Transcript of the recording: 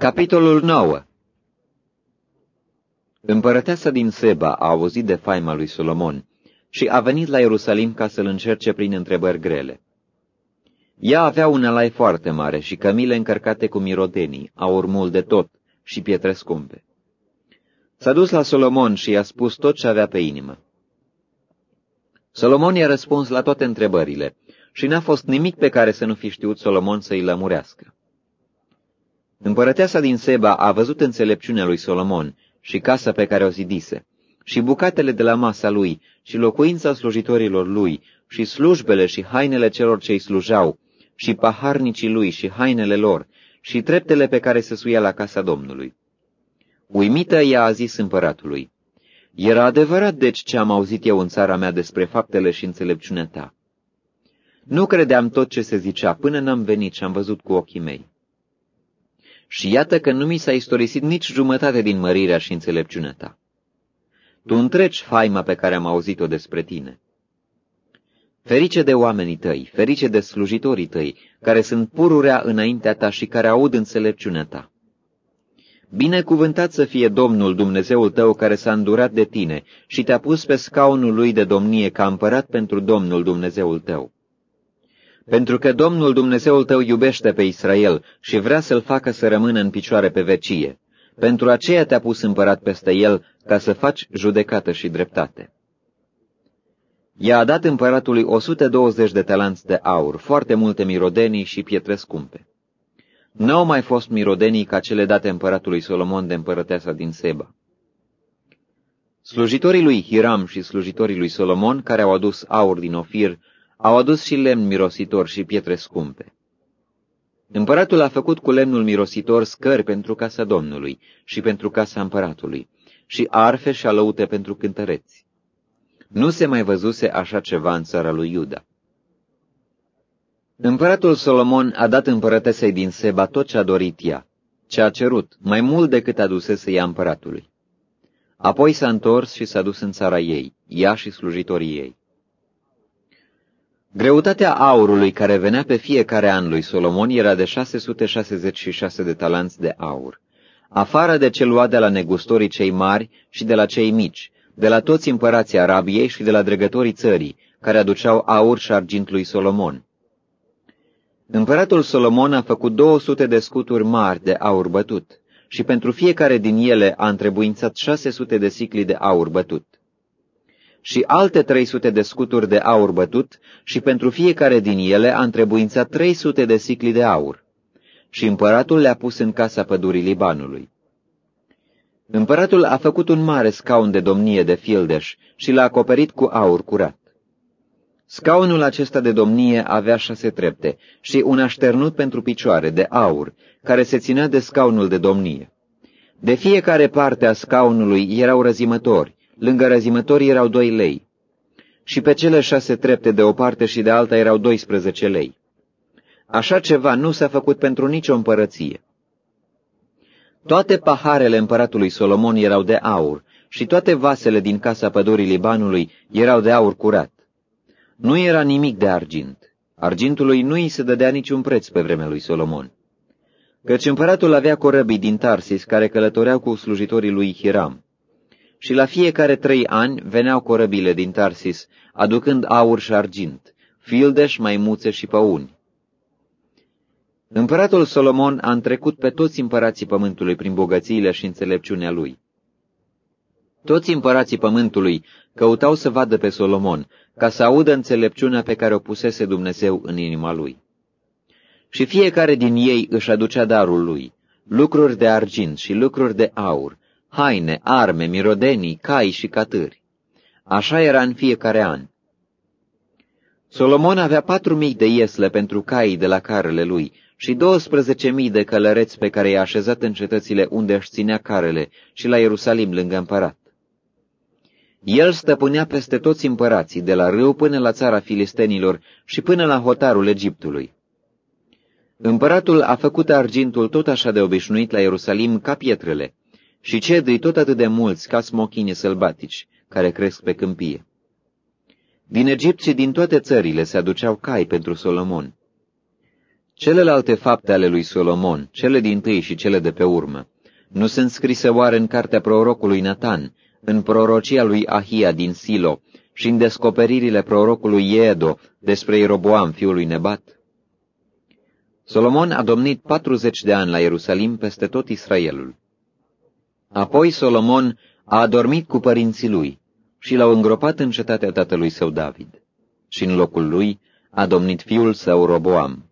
Capitolul 9 Împărăteasa din Seba a auzit de faima lui Solomon și a venit la Ierusalim ca să-l încerce prin întrebări grele. Ea avea un alai foarte mare și cămile încărcate cu mirodenii, aur mult de tot și pietre scumpe. S-a dus la Solomon și i-a spus tot ce avea pe inimă. Solomon i-a răspuns la toate întrebările și n-a fost nimic pe care să nu fi știut Solomon să-i lămurească. Împărăteasa din Seba a văzut înțelepciunea lui Solomon și casa pe care o zidise, și bucatele de la masa lui, și locuința slujitorilor lui, și slujbele și hainele celor ce îi slujau, și paharnicii lui și hainele lor, și treptele pe care se suia la casa Domnului. Uimită ea a zis împăratului, Era adevărat deci ce am auzit eu în țara mea despre faptele și înțelepciunea ta. Nu credeam tot ce se zicea până n-am venit și am văzut cu ochii mei. Și iată că nu mi s-a istorisit nici jumătate din mărirea și înțelepciunea ta. Tu întreci faima pe care am auzit-o despre tine. Ferice de oamenii tăi, ferice de slujitorii tăi, care sunt pururea înaintea ta și care aud înțelepciunea ta. Binecuvântat să fie Domnul Dumnezeul tău care s-a îndurat de tine și te-a pus pe scaunul lui de domnie ca împărat pentru Domnul Dumnezeul tău. Pentru că Domnul Dumnezeul tău iubește pe Israel și vrea să-l facă să rămână în picioare pe vecie. Pentru aceea te-a pus împărat peste el, ca să faci judecată și dreptate. I-a dat împăratului 120 de talanți de aur, foarte multe mirodenii și pietre scumpe. Nu au mai fost mirodenii ca cele date împăratului Solomon de împărăteasa din Seba. Slujitorii lui Hiram și slujitorii lui Solomon, care au adus aur din Ofir, au adus și lemn mirositor și pietre scumpe. Împăratul a făcut cu lemnul mirositor scări pentru casa Domnului și pentru casa împăratului și arfe și alăute pentru cântăreți. Nu se mai văzuse așa ceva în țara lui Iuda. Împăratul Solomon a dat împărătesei din Seba tot ce a dorit ea, ce a cerut, mai mult decât adusese ea împăratului. Apoi s-a întors și s-a dus în țara ei, ea și slujitorii ei. Greutatea aurului care venea pe fiecare an lui Solomon era de 666 de talanți de aur, afară de ce lua de la negustorii cei mari și de la cei mici, de la toți împărații Arabiei și de la dregătorii țării, care aduceau aur și argint lui Solomon. Împăratul Solomon a făcut 200 de scuturi mari de aur bătut și pentru fiecare din ele a întrebuințat 600 de sicli de aur bătut și alte 300 de scuturi de aur bătut și pentru fiecare din ele a întrebuințat 300 de sicli de aur. Și împăratul le-a pus în casa pădurii Libanului. Împăratul a făcut un mare scaun de domnie de fildeș și l-a acoperit cu aur curat. Scaunul acesta de domnie avea șase trepte și un așternut pentru picioare de aur, care se ținea de scaunul de domnie. De fiecare parte a scaunului erau răzimători, lângă răzimători erau doi lei. Și pe cele șase trepte de o parte și de alta erau 12 lei. Așa ceva nu s-a făcut pentru nicio împărăție. Toate paharele împăratului Solomon erau de aur și toate vasele din casa pădurii Libanului erau de aur curat. Nu era nimic de argint. Argintului nu îi se dădea niciun preț pe vremea lui Solomon. Căci împăratul avea corăbii din Tarsis care călătoreau cu slujitorii lui Hiram. Și la fiecare trei ani veneau corăbile din Tarsis, aducând aur și argint, fildeș, maimuțe și păuni. Împăratul Solomon a întrecut pe toți împărații pământului prin bogățiile și înțelepciunea lui. Toți împărații pământului căutau să vadă pe Solomon, ca să audă înțelepciunea pe care o pusese Dumnezeu în inima lui. Și fiecare din ei își aducea darul lui, lucruri de argint și lucruri de aur, haine, arme, mirodenii, cai și catâri. Așa era în fiecare an. Solomon avea patru mii de iesle pentru caii de la carele lui și 12.000 de călăreți pe care i-a așezat în cetățile unde își ținea carele și la Ierusalim lângă împărat. El stăpânea peste toți împărații, de la râu până la țara filistenilor și până la hotarul Egiptului. Împăratul a făcut argintul tot așa de obișnuit la Ierusalim ca pietrele și cedrii tot atât de mulți ca smochine sălbatici care cresc pe câmpie. Din Egipt și din toate țările se aduceau cai pentru Solomon. Celelalte fapte ale lui Solomon, cele din tâi și cele de pe urmă, nu sunt scrise oare în cartea prorocului Natan, în prorocia lui Ahia din Silo și în descoperirile prorocului Iedo despre Ieroboam, fiul lui Nebat? Solomon a domnit 40 de ani la Ierusalim peste tot Israelul. Apoi Solomon a adormit cu părinții lui și l-au îngropat în cetatea tatălui său David. Și în locul lui a domnit fiul său Roboam.